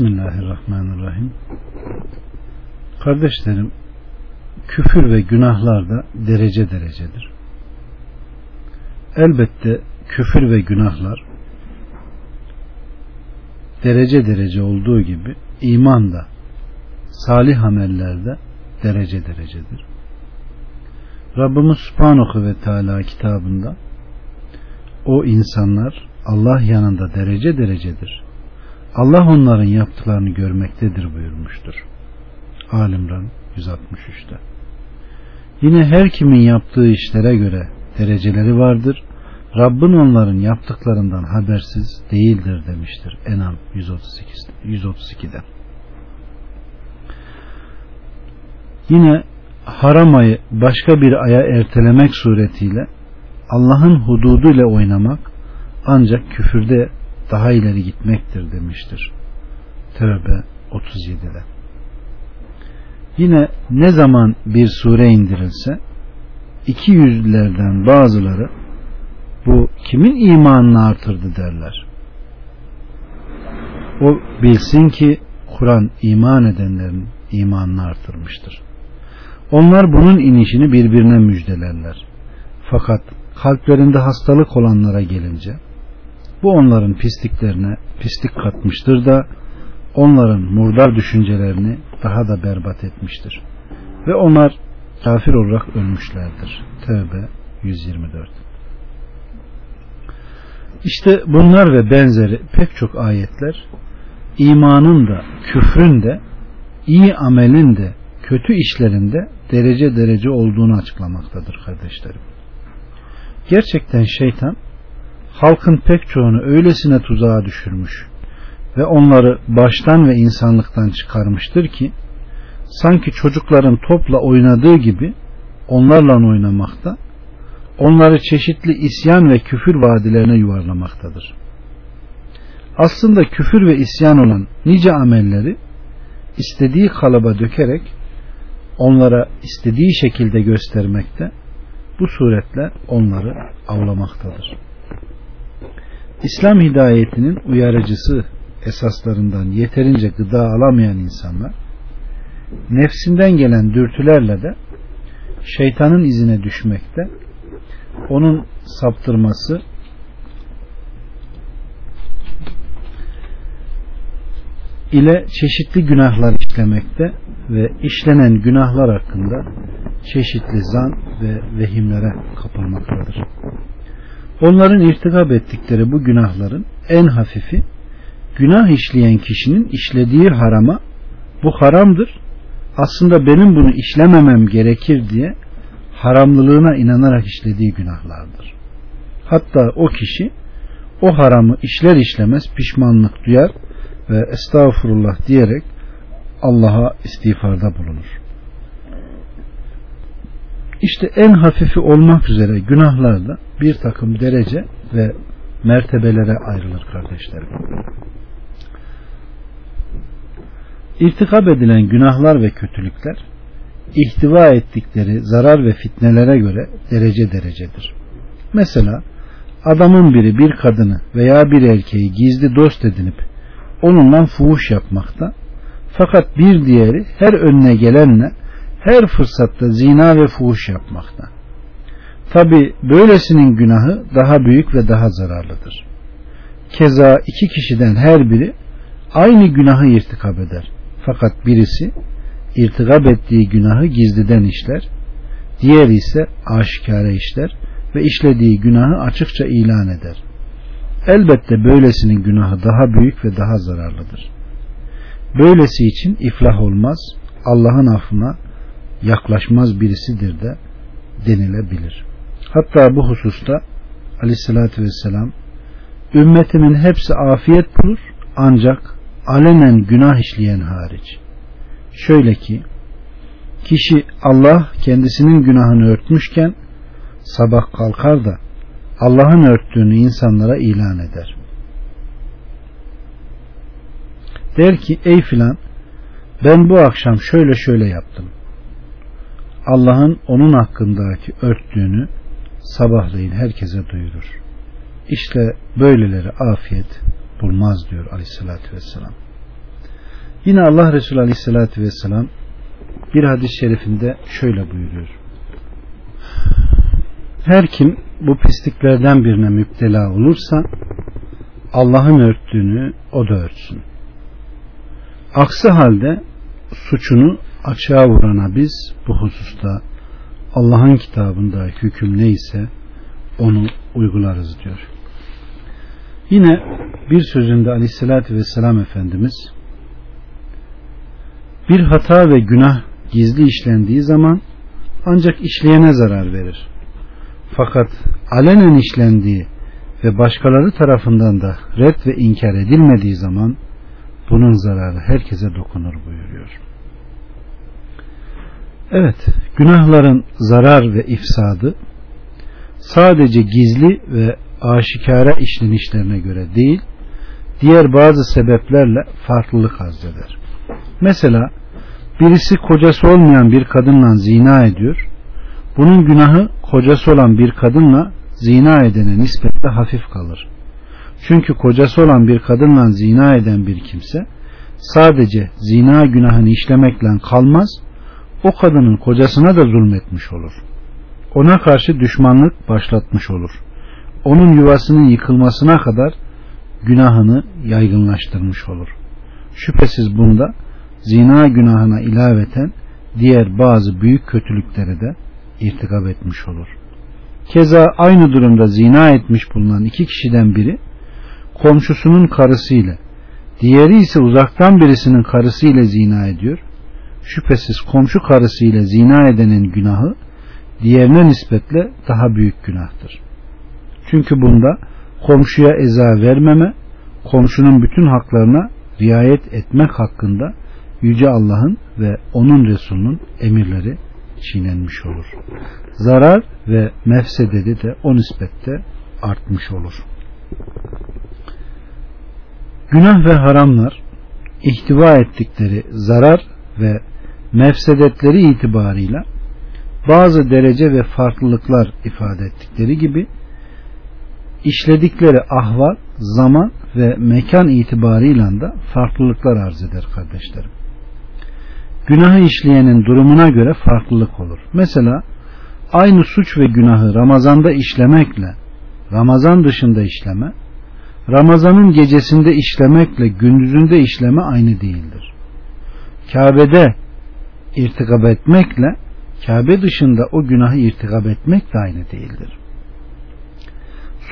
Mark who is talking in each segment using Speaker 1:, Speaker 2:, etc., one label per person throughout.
Speaker 1: Bismillahirrahmanirrahim. Kardeşlerim, küfür ve günahlar da derece derecedir. Elbette küfür ve günahlar derece derece olduğu gibi iman da salih amellerde derece derecedir. Rabbimiz Subhanahu ve Teala kitabında o insanlar Allah yanında derece derecedir. Allah onların yaptıklarını görmektedir buyurmuştur. Alimran 163'te. Yine her kimin yaptığı işlere göre dereceleri vardır. Rabbin onların yaptıklarından habersiz değildir demiştir. Enam 132, 132'de. Yine haram ayı başka bir aya ertelemek suretiyle Allah'ın hududu ile oynamak ancak küfürde daha ileri gitmektir demiştir. Tövbe 37'de. Yine ne zaman bir sure indirilse iki yüzlülerden bazıları bu kimin imanını artırdı derler. O bilsin ki Kur'an iman edenlerin imanını artırmıştır. Onlar bunun inişini birbirine müjdelerler. Fakat kalplerinde hastalık olanlara gelince bu onların pisliklerine pislik katmıştır da onların murdar düşüncelerini daha da berbat etmiştir. Ve onlar kafir olarak ölmüşlerdir. Tevbe 124 İşte bunlar ve benzeri pek çok ayetler imanın da küfrün de iyi amelin de kötü işlerin de derece derece olduğunu açıklamaktadır kardeşlerim. Gerçekten şeytan halkın pek çoğunu öylesine tuzağa düşürmüş ve onları baştan ve insanlıktan çıkarmıştır ki sanki çocukların topla oynadığı gibi onlarla oynamakta onları çeşitli isyan ve küfür vadilerine yuvarlamaktadır. Aslında küfür ve isyan olan nice amelleri istediği kalıba dökerek onlara istediği şekilde göstermekte bu suretle onları avlamaktadır. İslam hidayetinin uyarıcısı esaslarından yeterince gıda alamayan insanlar nefsinden gelen dürtülerle de şeytanın izine düşmekte onun saptırması ile çeşitli günahlar işlemekte ve işlenen günahlar hakkında çeşitli zan ve vehimlere kapılmaktadır. Onların irtikap ettikleri bu günahların en hafifi günah işleyen kişinin işlediği harama bu haramdır. Aslında benim bunu işlememem gerekir diye haramlılığına inanarak işlediği günahlardır. Hatta o kişi o haramı işler işlemez pişmanlık duyar ve estağfurullah diyerek Allah'a istiğfarda bulunur. İşte en hafifi olmak üzere günahlarda bir takım derece ve mertebelere ayrılır kardeşlerim. İrtikab edilen günahlar ve kötülükler ihtiva ettikleri zarar ve fitnelere göre derece derecedir. Mesela adamın biri bir kadını veya bir erkeği gizli dost edinip onunla fuhuş yapmakta fakat bir diğeri her önüne gelenle her fırsatta zina ve fuhuş yapmakta. Tabi böylesinin günahı daha büyük ve daha zararlıdır. Keza iki kişiden her biri aynı günahı irtikab eder. Fakat birisi irtikab ettiği günahı gizliden işler, diğeri ise aşikare işler ve işlediği günahı açıkça ilan eder. Elbette böylesinin günahı daha büyük ve daha zararlıdır. Böylesi için iflah olmaz, Allah'ın affına yaklaşmaz birisidir de denilebilir. Hatta bu hususta aleyhissalatü vesselam ümmetimin hepsi afiyet bulur ancak alenen günah işleyen hariç. Şöyle ki kişi Allah kendisinin günahını örtmüşken sabah kalkar da Allah'ın örttüğünü insanlara ilan eder. Der ki ey filan ben bu akşam şöyle şöyle yaptım. Allah'ın onun hakkındaki örttüğünü sabahleyin herkese duyurur. İşte böyleleri afiyet bulmaz diyor aleyhissalatü vesselam. Yine Allah Resulü Aleyhisselatü Vesselam bir hadis-i şerifinde şöyle buyuruyor. Her kim bu pisliklerden birine müptela olursa Allah'ın örttüğünü o da örtsün. Aksi halde suçunu açığa vurana biz bu hususta Allah'ın kitabında hüküm neyse onu uygularız diyor. Yine bir sözünde aleyhissalatü vesselam Efendimiz bir hata ve günah gizli işlendiği zaman ancak işleyene zarar verir. Fakat alenen işlendiği ve başkaları tarafından da red ve inkar edilmediği zaman bunun zararı herkese dokunur buyuruyor. Evet, günahların zarar ve ifsadı sadece gizli ve aşikara işlenişlerine göre değil, diğer bazı sebeplerle farklılık arz eder. Mesela birisi kocası olmayan bir kadınla zina ediyor. Bunun günahı kocası olan bir kadınla zina edene nispetle hafif kalır. Çünkü kocası olan bir kadınla zina eden bir kimse sadece zina günahını işlemekle kalmaz, o kadının kocasına da zulmetmiş olur. Ona karşı düşmanlık başlatmış olur. Onun yuvasının yıkılmasına kadar günahını yaygınlaştırmış olur. Şüphesiz bunda zina günahına ilaveten diğer bazı büyük kötülükleri de irtikap etmiş olur. Keza aynı durumda zina etmiş bulunan iki kişiden biri komşusunun karısıyla, diğeri ise uzaktan birisinin karısıyla zina ediyor. Şüphesiz komşu karısıyla zina edenin günahı diğerine nispetle daha büyük günahtır. Çünkü bunda komşuya eza vermeme, komşunun bütün haklarına riayet etmek hakkında Yüce Allah'ın ve onun Resulünün emirleri çiğnenmiş olur. Zarar ve mefsededi de o nispette artmış olur. Günah ve haramlar ihtiva ettikleri zarar ve mefsedetleri itibarıyla bazı derece ve farklılıklar ifade ettikleri gibi işledikleri ahval, zaman ve mekan itibarıyla da farklılıklar arz eder kardeşlerim. Günahı işleyenin durumuna göre farklılık olur. Mesela aynı suç ve günahı Ramazan'da işlemekle Ramazan dışında işleme, Ramazan'ın gecesinde işlemekle gündüzünde işleme aynı değildir. Kabe'de irtikab etmekle Kabe dışında o günahı irtikab etmek de aynı değildir.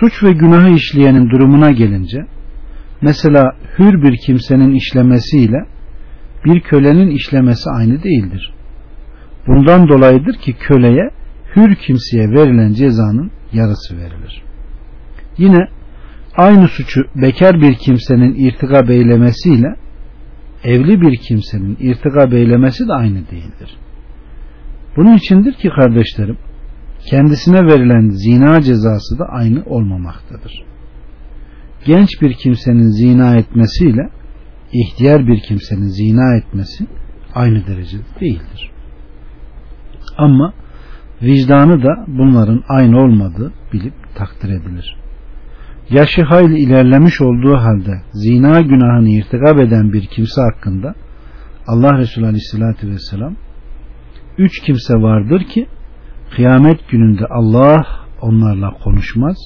Speaker 1: Suç ve günahı işleyenin durumuna gelince mesela hür bir kimsenin işlemesiyle bir kölenin işlemesi aynı değildir. Bundan dolayıdır ki köleye hür kimseye verilen cezanın yarısı verilir. Yine aynı suçu bekar bir kimsenin irtikab eylemesiyle evli bir kimsenin irtikab eylemesi de aynı değildir. Bunun içindir ki kardeşlerim kendisine verilen zina cezası da aynı olmamaktadır. Genç bir kimsenin zina etmesiyle ihtiyar bir kimsenin zina etmesi aynı derecede değildir. Ama vicdanı da bunların aynı olmadığı bilip takdir edilir. Yaşı hayli ilerlemiş olduğu halde zina günahını irtikab eden bir kimse hakkında Allah Resulü Aleyhisselatü Vesselam üç kimse vardır ki kıyamet gününde Allah onlarla konuşmaz,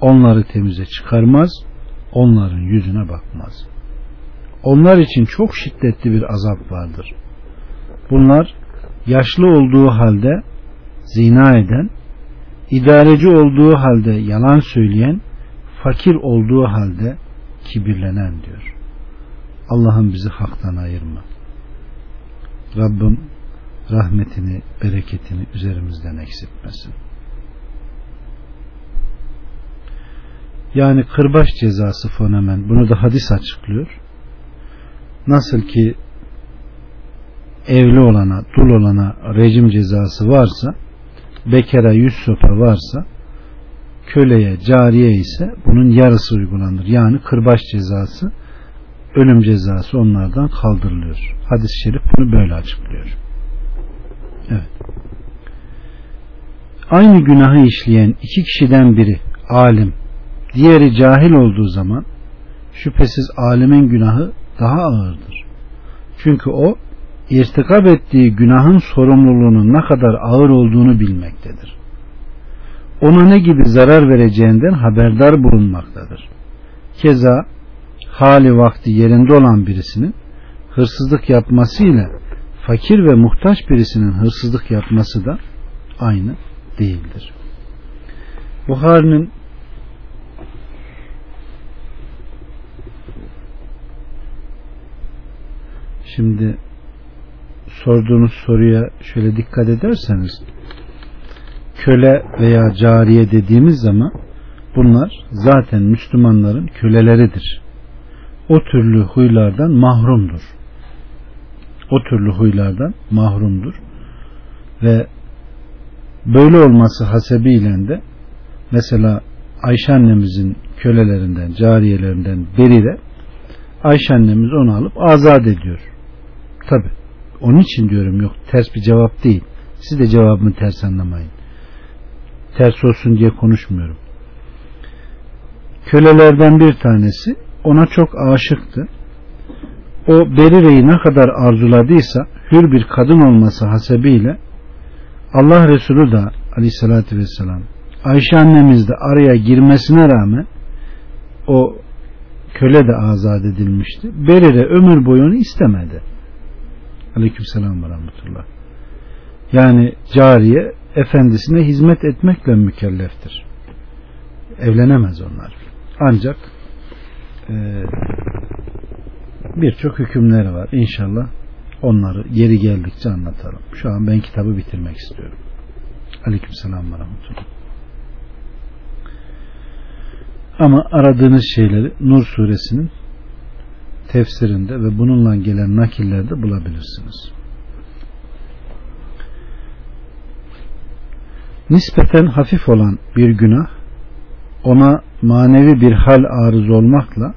Speaker 1: onları temize çıkarmaz, onların yüzüne bakmaz. Onlar için çok şiddetli bir azap vardır. Bunlar yaşlı olduğu halde zina eden, idareci olduğu halde yalan söyleyen, fakir olduğu halde kibirlenen diyor. Allah'ım bizi haktan ayırma. Rabbim rahmetini, bereketini üzerimizden eksiltmesin. Yani kırbaç cezası fonemen bunu da hadis açıklıyor. Nasıl ki evli olana, dul olana rejim cezası varsa, bekara yüz sopa varsa, köleye, cariye ise bunun yarısı uygulanır. Yani kırbaç cezası, ölüm cezası onlardan kaldırılıyor. Hadis-i şerif bunu böyle açıklıyor. Evet. Aynı günahı işleyen iki kişiden biri alim, diğeri cahil olduğu zaman şüphesiz alimin günahı daha ağırdır. Çünkü o irtikap ettiği günahın sorumluluğunun ne kadar ağır olduğunu bilmektedir. Ona ne gibi zarar vereceğinden haberdar bulunmaktadır. Keza hali vakti yerinde olan birisinin hırsızlık yapmasıyla fakir ve muhtaç birisinin hırsızlık yapması da aynı değildir. Buhari'nin şimdi sorduğunuz soruya şöyle dikkat ederseniz köle veya cariye dediğimiz zaman bunlar zaten Müslümanların köleleridir. O türlü huylardan mahrumdur. O türlü huylardan mahrumdur. Ve böyle olması hasebiyle de mesela Ayşe annemizin kölelerinden, cariyelerinden biri de Ayşe annemiz onu alıp azat ediyor. Tabi. Onun için diyorum yok ters bir cevap değil. Siz de cevabımı ters anlamayın. Ters olsun diye konuşmuyorum. Kölelerden bir tanesi ona çok aşıktı. O Berire'yi ne kadar arzuladıysa hür bir kadın olması hasebiyle Allah Resulü de aleyhissalatü vesselam Ayşe annemiz de araya girmesine rağmen o köle de azat edilmişti. Berire ömür boyu onu istemedi. Aleyküm selam ve rahmetullah. Yani cariye efendisine hizmet etmekle mükelleftir. Evlenemez onlar. Ancak e, birçok hükümleri var. İnşallah onları yeri geldikçe anlatalım. Şu an ben kitabı bitirmek istiyorum. Aleyküm selam ve rahmetullah. Ama aradığınız şeyleri Nur suresinin tefsirinde ve bununla gelen nakillerde bulabilirsiniz. Nispeten hafif olan bir günah ona manevi bir hal arız olmakla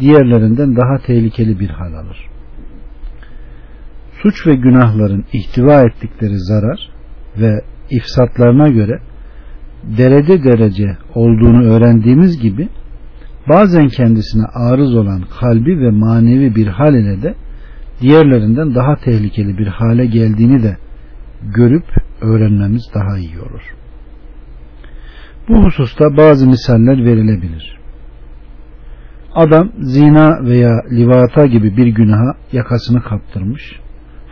Speaker 1: diğerlerinden daha tehlikeli bir hal alır. Suç ve günahların ihtiva ettikleri zarar ve ifsatlarına göre derece derece olduğunu öğrendiğimiz gibi bazen kendisine arız olan kalbi ve manevi bir hal ile de diğerlerinden daha tehlikeli bir hale geldiğini de görüp öğrenmemiz daha iyi olur. Bu hususta bazı misaller verilebilir. Adam zina veya livata gibi bir günaha yakasını kaptırmış.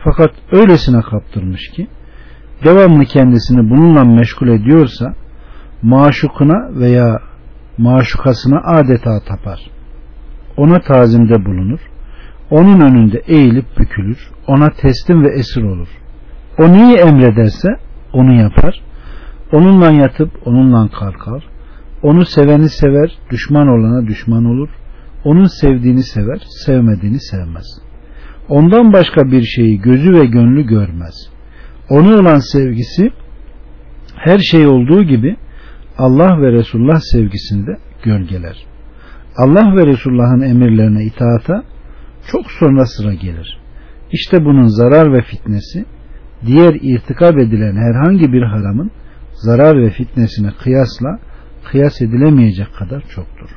Speaker 1: Fakat öylesine kaptırmış ki devamlı kendisini bununla meşgul ediyorsa maşukuna veya maşukasına adeta tapar. Ona tazimde bulunur. Onun önünde eğilip bükülür. Ona teslim ve esir olur. O neyi emrederse onu yapar. Onunla yatıp onunla kalkar. Onu seveni sever, düşman olana düşman olur. Onun sevdiğini sever, sevmediğini sevmez. Ondan başka bir şeyi gözü ve gönlü görmez. Onu olan sevgisi her şey olduğu gibi Allah ve Resulullah sevgisini de gölgeler. Allah ve Resulullah'ın emirlerine itaata çok sonra sıra gelir. İşte bunun zarar ve fitnesi diğer irtikab edilen herhangi bir haramın zarar ve fitnesine kıyasla kıyas edilemeyecek kadar çoktur.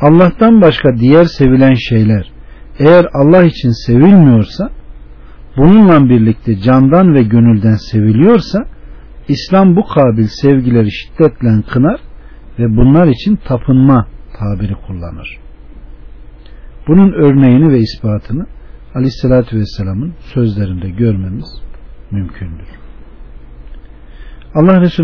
Speaker 1: Allah'tan başka diğer sevilen şeyler eğer Allah için sevilmiyorsa bununla birlikte candan ve gönülden seviliyorsa İslam bu kabil sevgileri şiddetle kınar ve bunlar için tapınma tabiri kullanır. Bunun örneğini ve ispatını Aleyhisselatü Vesselam'ın sözlerinde görmemiz mümkündür. Allah Resulü